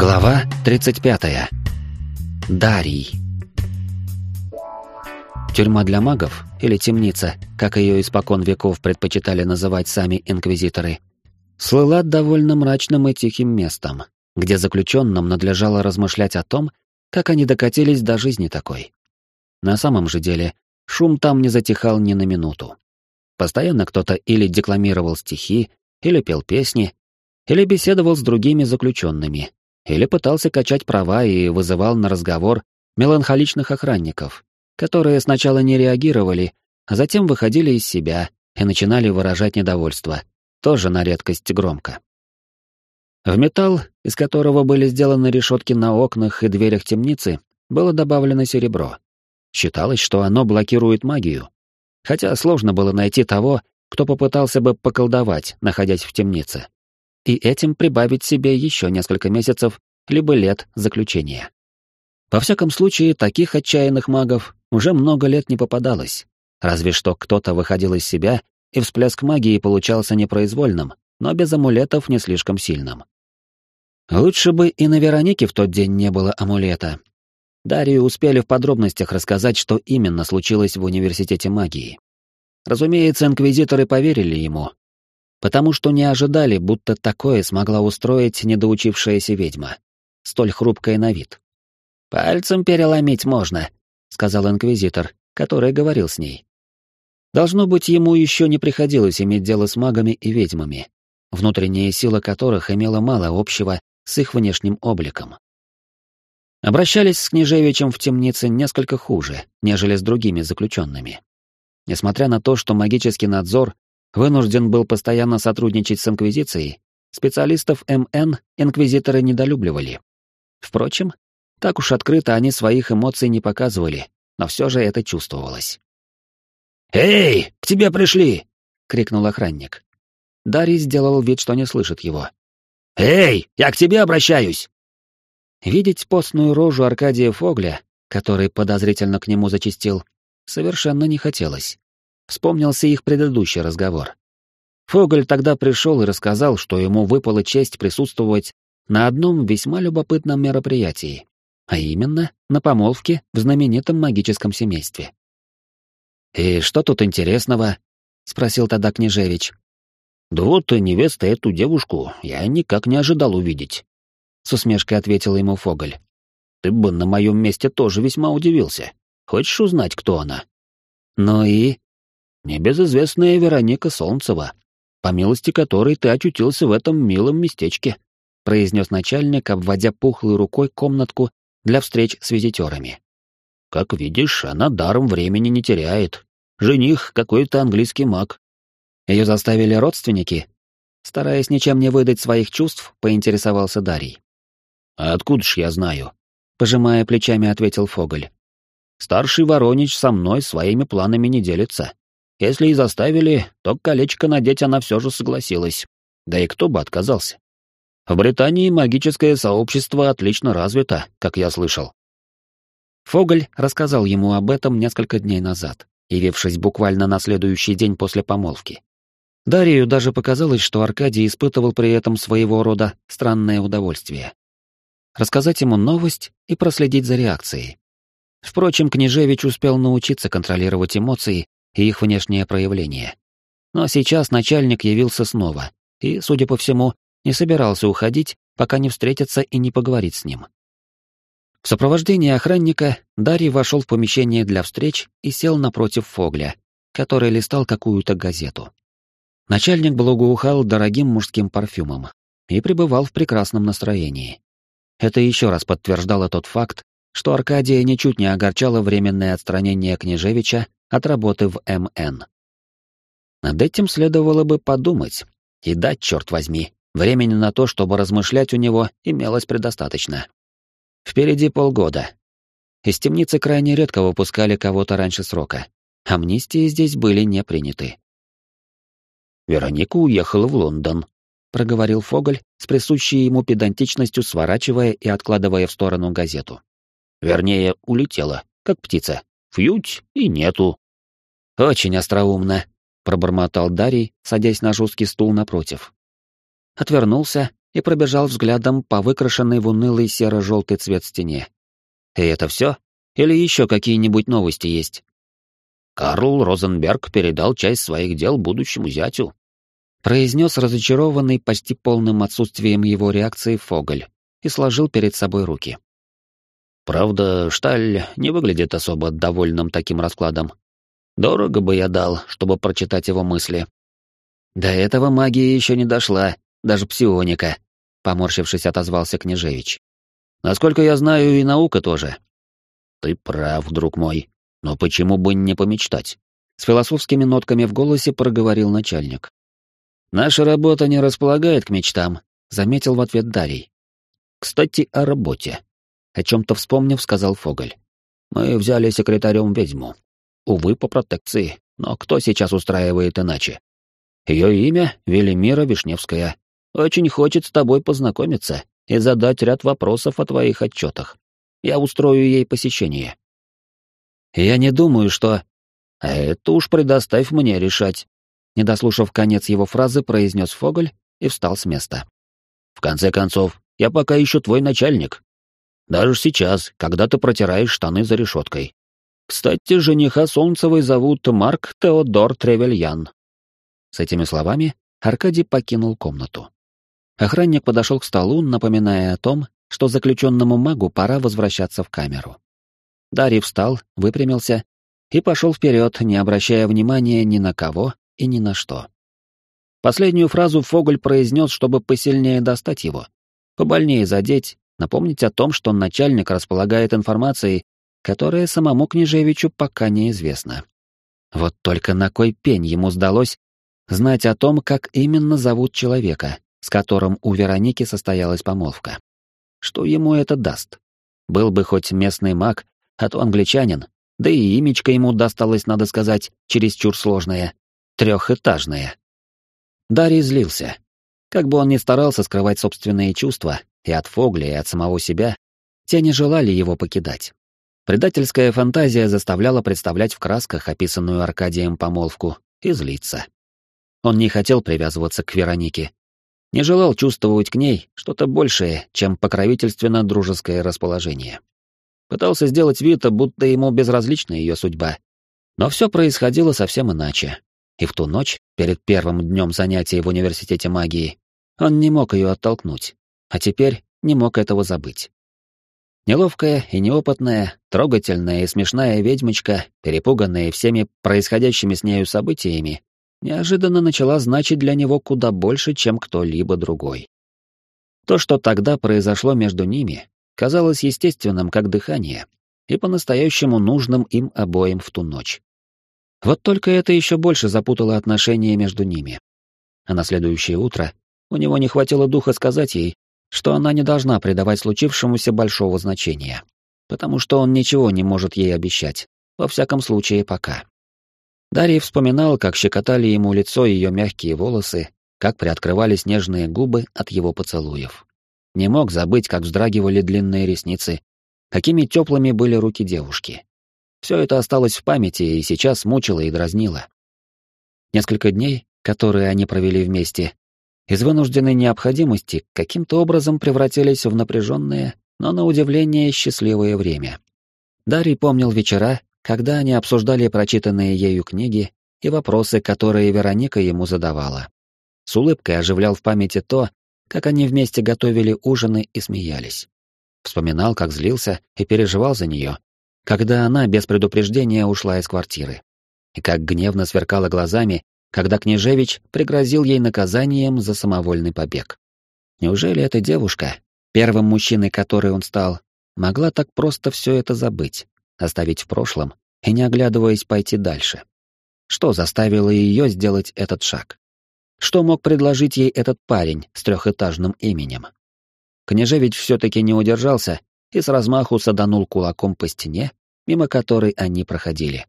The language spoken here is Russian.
Глава 35. Дарий. Тюрьма для магов, или темница, как ее испокон веков предпочитали называть сами инквизиторы, слыла довольно мрачным и тихим местом, где заключенным надлежало размышлять о том, как они докатились до жизни такой. На самом же деле, шум там не затихал ни на минуту. Постоянно кто-то или декламировал стихи, или пел песни, или беседовал с другими заключенными, или пытался качать права и вызывал на разговор меланхоличных охранников, которые сначала не реагировали, а затем выходили из себя и начинали выражать недовольство, тоже на редкость громко. В металл, из которого были сделаны решетки на окнах и дверях темницы, было добавлено серебро. Считалось, что оно блокирует магию. Хотя сложно было найти того, кто попытался бы поколдовать, находясь в темнице и этим прибавить себе еще несколько месяцев либо лет заключения. Во всяком случае, таких отчаянных магов уже много лет не попадалось, разве что кто-то выходил из себя, и всплеск магии получался непроизвольным, но без амулетов не слишком сильным. Лучше бы и на Веронике в тот день не было амулета. Дарью успели в подробностях рассказать, что именно случилось в университете магии. Разумеется, инквизиторы поверили ему, потому что не ожидали, будто такое смогла устроить недоучившаяся ведьма, столь хрупкая на вид. «Пальцем переломить можно», — сказал инквизитор, который говорил с ней. Должно быть, ему еще не приходилось иметь дело с магами и ведьмами, внутренняя сила которых имела мало общего с их внешним обликом. Обращались с Княжевичем в темнице несколько хуже, нежели с другими заключенными. Несмотря на то, что магический надзор вынужден был постоянно сотрудничать с Инквизицией, специалистов МН инквизиторы недолюбливали. Впрочем, так уж открыто они своих эмоций не показывали, но все же это чувствовалось. «Эй, к тебе пришли!» — крикнул охранник. Дарий сделал вид, что не слышит его. «Эй, я к тебе обращаюсь!» Видеть постную рожу Аркадия Фогля, который подозрительно к нему зачистил, совершенно не хотелось. Вспомнился их предыдущий разговор. Фоголь тогда пришел и рассказал, что ему выпала честь присутствовать на одном весьма любопытном мероприятии, а именно на помолвке в знаменитом магическом семействе. «И что тут интересного?» — спросил тогда Княжевич. «Да вот невеста эту девушку я никак не ожидал увидеть», — с усмешкой ответил ему Фоголь. «Ты бы на моем месте тоже весьма удивился. Хочешь узнать, кто она?» «Ну и?» Небезызвестная Вероника Солнцева, по милости которой ты очутился в этом милом местечке», произнес начальник, обводя пухлой рукой комнатку для встреч с визитерами. «Как видишь, она даром времени не теряет. Жених какой-то английский маг». Ее заставили родственники? Стараясь ничем не выдать своих чувств, поинтересовался Дарий. «А откуда ж я знаю?» Пожимая плечами, ответил Фоголь. «Старший Воронич со мной своими планами не делится. Если и заставили, то колечко надеть она все же согласилась. Да и кто бы отказался? В Британии магическое сообщество отлично развито, как я слышал. Фоголь рассказал ему об этом несколько дней назад, явившись буквально на следующий день после помолвки. Дарию даже показалось, что Аркадий испытывал при этом своего рода странное удовольствие. Рассказать ему новость и проследить за реакцией. Впрочем, Княжевич успел научиться контролировать эмоции и их внешнее проявление. Но сейчас начальник явился снова и, судя по всему, не собирался уходить, пока не встретится и не поговорит с ним. В сопровождении охранника Дарий вошел в помещение для встреч и сел напротив Фогля, который листал какую-то газету. Начальник благоухал дорогим мужским парфюмом и пребывал в прекрасном настроении. Это еще раз подтверждало тот факт, что Аркадия ничуть не огорчало временное отстранение Княжевича от работы в МН. Над этим следовало бы подумать и дать, черт возьми, времени на то, чтобы размышлять у него имелось предостаточно. Впереди полгода. Из темницы крайне редко выпускали кого-то раньше срока. Амнистии здесь были не приняты. «Вероника уехала в Лондон», — проговорил Фоголь с присущей ему педантичностью, сворачивая и откладывая в сторону газету. «Вернее, улетела, как птица. Фьють и нету. Очень остроумно, пробормотал Дарий, садясь на жесткий стул напротив. Отвернулся и пробежал взглядом по выкрашенной в унылый серо-желтый цвет стене. И это все? Или еще какие-нибудь новости есть? Карл Розенберг передал часть своих дел будущему зятю. Произнес разочарованный почти полным отсутствием его реакции Фоголь и сложил перед собой руки. Правда, Шталь не выглядит особо довольным таким раскладом. Дорого бы я дал, чтобы прочитать его мысли. До этого магия еще не дошла, даже псионика, поморщившись, отозвался княжевич. Насколько я знаю, и наука тоже. Ты прав, друг мой. Но почему бы не помечтать? С философскими нотками в голосе проговорил начальник. Наша работа не располагает к мечтам, заметил в ответ Дарий. Кстати, о работе. О чем-то вспомнив, сказал Фоголь. Мы взяли секретарем ведьму. Увы, по протекции, но кто сейчас устраивает иначе? Ее имя — Велимира Вишневская. Очень хочет с тобой познакомиться и задать ряд вопросов о твоих отчетах. Я устрою ей посещение. Я не думаю, что... А это уж предоставь мне решать. Не дослушав конец его фразы, произнес Фоголь и встал с места. В конце концов, я пока еще твой начальник. Даже сейчас, когда ты протираешь штаны за решеткой. Кстати, жениха Солнцевой зовут Марк Теодор Тревельян. С этими словами Аркадий покинул комнату. Охранник подошел к столу, напоминая о том, что заключенному магу пора возвращаться в камеру. Дарий встал, выпрямился и пошел вперед, не обращая внимания ни на кого и ни на что. Последнюю фразу Фоголь произнес, чтобы посильнее достать его, побольнее задеть, напомнить о том, что начальник располагает информацией, которая самому княжевичу пока неизвестна. Вот только на кой пень ему сдалось знать о том, как именно зовут человека, с которым у Вероники состоялась помолвка. Что ему это даст? Был бы хоть местный маг, а то англичанин, да и имечко ему досталось, надо сказать, чересчур сложное, трехэтажное. Дарий злился. Как бы он ни старался скрывать собственные чувства, и от Фогли, и от самого себя, те не желали его покидать. Предательская фантазия заставляла представлять в красках описанную Аркадием помолвку и злиться. Он не хотел привязываться к Веронике, не желал чувствовать к ней что-то большее, чем покровительственно-дружеское расположение. Пытался сделать вид, будто ему безразлична ее судьба. Но все происходило совсем иначе. И в ту ночь, перед первым днем занятий в университете магии, он не мог ее оттолкнуть, а теперь не мог этого забыть. Неловкая и неопытная, трогательная и смешная ведьмочка, перепуганная всеми происходящими с нею событиями, неожиданно начала значить для него куда больше, чем кто-либо другой. То, что тогда произошло между ними, казалось естественным, как дыхание, и по-настоящему нужным им обоим в ту ночь. Вот только это еще больше запутало отношения между ними. А на следующее утро у него не хватило духа сказать ей, что она не должна придавать случившемуся большого значения, потому что он ничего не может ей обещать, во всяком случае пока. Дарий вспоминал, как щекотали ему лицо ее мягкие волосы, как приоткрывались нежные губы от его поцелуев. Не мог забыть, как вздрагивали длинные ресницы, какими теплыми были руки девушки. Все это осталось в памяти и сейчас мучило и дразнило. Несколько дней, которые они провели вместе, из вынужденной необходимости каким-то образом превратились в напряженное, но на удивление счастливое время. Дарий помнил вечера, когда они обсуждали прочитанные ею книги и вопросы, которые Вероника ему задавала. С улыбкой оживлял в памяти то, как они вместе готовили ужины и смеялись. Вспоминал, как злился и переживал за нее, когда она без предупреждения ушла из квартиры. И как гневно сверкала глазами, когда Княжевич пригрозил ей наказанием за самовольный побег. Неужели эта девушка, первым мужчиной, который он стал, могла так просто все это забыть? оставить в прошлом и, не оглядываясь, пойти дальше. Что заставило ее сделать этот шаг? Что мог предложить ей этот парень с трехэтажным именем? Княжевич все-таки не удержался и с размаху саданул кулаком по стене, мимо которой они проходили.